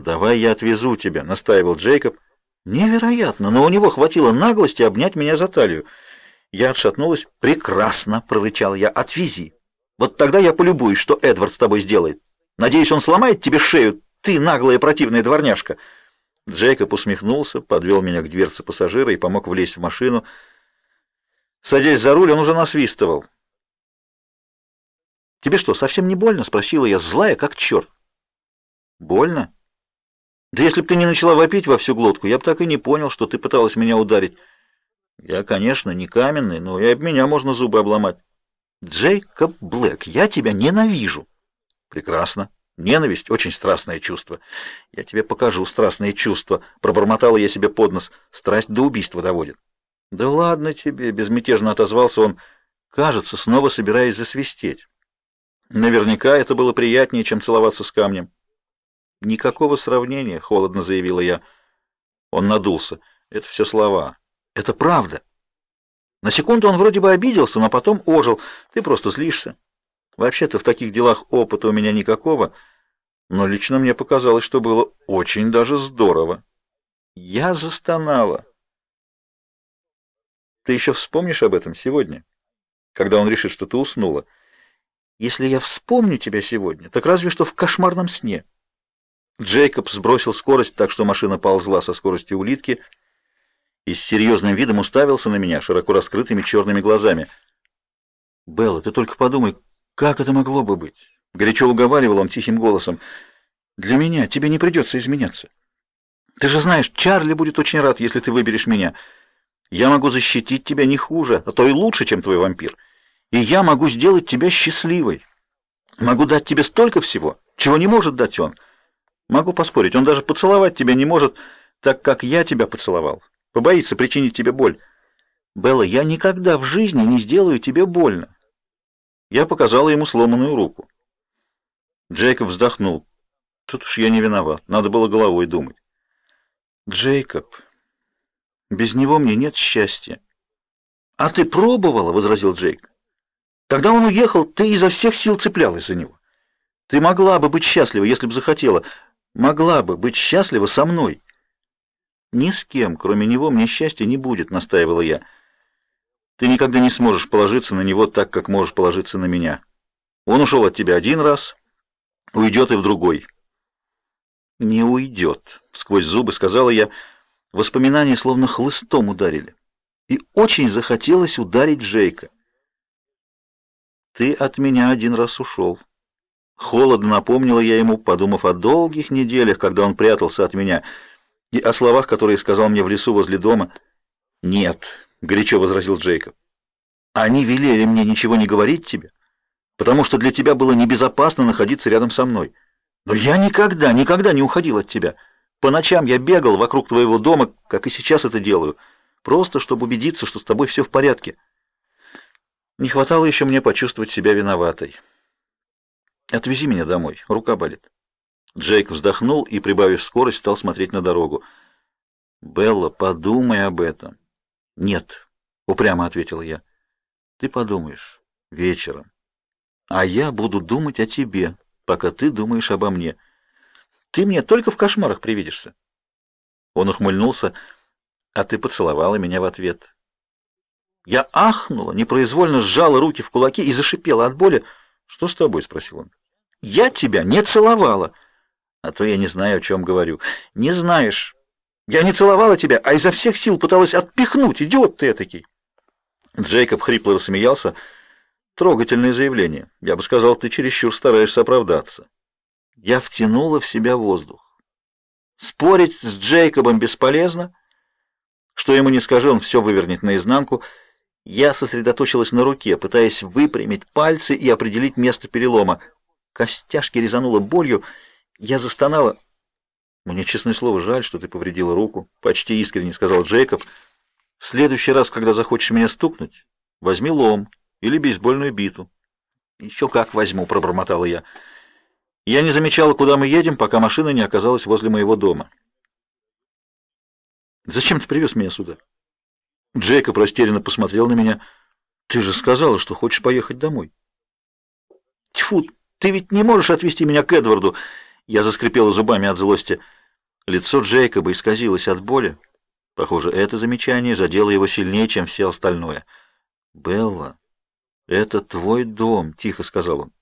«Давай я отвезу тебя», — настаивал Джейкоб. «Невероятно, но у него хватило наглости обнять меня за талию». Я отшатнулась. «Прекрасно!» — прорычал я. «Отвези! Вот тогда я полюбуюсь, что Эдвард с тобой сделает. Надеюсь, он сломает тебе шею, ты наглая противная дворняжка!» Джейкоб усмехнулся, подвел меня к дверце пассажира и помог влезть в машину. Садясь за руль, он уже насвистывал. «Тебе что, совсем не больно?» — спросила я, злая, как черт. «Больно?» «Да если бы ты не начала вопить во всю глотку, я бы так и не понял, что ты пыталась меня ударить. Я, конечно, не каменный, но и об меня можно зубы обломать». «Джейкоб Блэк, я тебя ненавижу!» «Прекрасно. Ненависть — очень страстное чувство. Я тебе покажу страстные чувства», — пробормотала я себе под нос. «Страсть до убийства доводит». «Да ладно тебе», — безмятежно отозвался он, кажется, снова собираясь засвистеть. Наверняка это было приятнее, чем целоваться с камнем. Никакого сравнения, холодно заявила я. Он надулся. Это все слова. Это правда. На секунду он вроде бы обиделся, но потом ожил. Ты просто злишься. Вообще-то в таких делах опыта у меня никакого, но лично мне показалось, что было очень даже здорово. Я застонала. Ты еще вспомнишь об этом сегодня, когда он решит, что ты уснула? Если я вспомню тебя сегодня, так разве что в кошмарном сне. Джейкоб сбросил скорость, так что машина ползла со скоростью улитки и с серьезным видом уставился на меня широко раскрытыми черными глазами. «Белла, ты только подумай, как это могло бы быть?» Горячо уговаривал он тихим голосом. «Для меня тебе не придется изменяться. Ты же знаешь, Чарли будет очень рад, если ты выберешь меня. Я могу защитить тебя не хуже, а то и лучше, чем твой вампир» и я могу сделать тебя счастливой. Могу дать тебе столько всего, чего не может дать он. Могу поспорить, он даже поцеловать тебя не может, так как я тебя поцеловал. Побоится причинить тебе боль. Белла, я никогда в жизни не сделаю тебе больно. Я показала ему сломанную руку. Джейкоб вздохнул. Тут уж я не виноват, надо было головой думать. Джейкоб, без него мне нет счастья. А ты пробовала, возразил Джейк. Когда он уехал, ты изо всех сил цеплялась за него. Ты могла бы быть счастлива, если бы захотела. Могла бы быть счастлива со мной. Ни с кем, кроме него, мне счастья не будет, настаивала я. Ты никогда не сможешь положиться на него так, как можешь положиться на меня. Он ушел от тебя один раз, уйдет и в другой. Не уйдет, сквозь зубы сказала я. Воспоминания словно хлыстом ударили. И очень захотелось ударить Джейка. Ты от меня один раз ушел». Холодно напомнила я ему, подумав о долгих неделях, когда он прятался от меня, и о словах, которые сказал мне в лесу возле дома. «Нет», — горячо возразил Джейкоб. «Они велели мне ничего не говорить тебе, потому что для тебя было небезопасно находиться рядом со мной. Но я никогда, никогда не уходил от тебя. По ночам я бегал вокруг твоего дома, как и сейчас это делаю, просто чтобы убедиться, что с тобой все в порядке». Не хватало еще мне почувствовать себя виноватой. Отвези меня домой, рука болит. Джейк вздохнул и, прибавив скорость, стал смотреть на дорогу. Белла, подумай об этом. Нет, упрямо ответила я. Ты подумаешь вечером. А я буду думать о тебе, пока ты думаешь обо мне. Ты мне только в кошмарах привидишься. Он ухмыльнулся, а ты поцеловала меня в ответ. Я ахнула, непроизвольно сжала руки в кулаки и зашипела от боли. «Что с тобой?» — спросил он. «Я тебя не целовала!» «А то я не знаю, о чем говорю». «Не знаешь. Я не целовала тебя, а изо всех сил пыталась отпихнуть. Идиот ты этакий!» Джейкоб хрипло рассмеялся. «Трогательное заявление. Я бы сказал, ты чересчур стараешься оправдаться». Я втянула в себя воздух. Спорить с Джейкобом бесполезно. Что ему не скажи, он все вывернет наизнанку — я сосредоточилась на руке, пытаясь выпрямить пальцы и определить место перелома. Костяшки резануло болью. Я застонала. «Мне, честное слово, жаль, что ты повредила руку», — почти искренне сказал Джейкоб. «В следующий раз, когда захочешь меня стукнуть, возьми лом или бейсбольную биту». «Еще как возьму», — пробормотала я. Я не замечала, куда мы едем, пока машина не оказалась возле моего дома. «Зачем ты привез меня сюда?» Джейкоб растерянно посмотрел на меня. «Ты же сказала, что хочешь поехать домой». «Тьфу, ты ведь не можешь отвезти меня к Эдварду. Я заскрипела зубами от злости. Лицо Джейкоба исказилось от боли. Похоже, это замечание задело его сильнее, чем все остальное. «Белла, это твой дом», — тихо сказал он.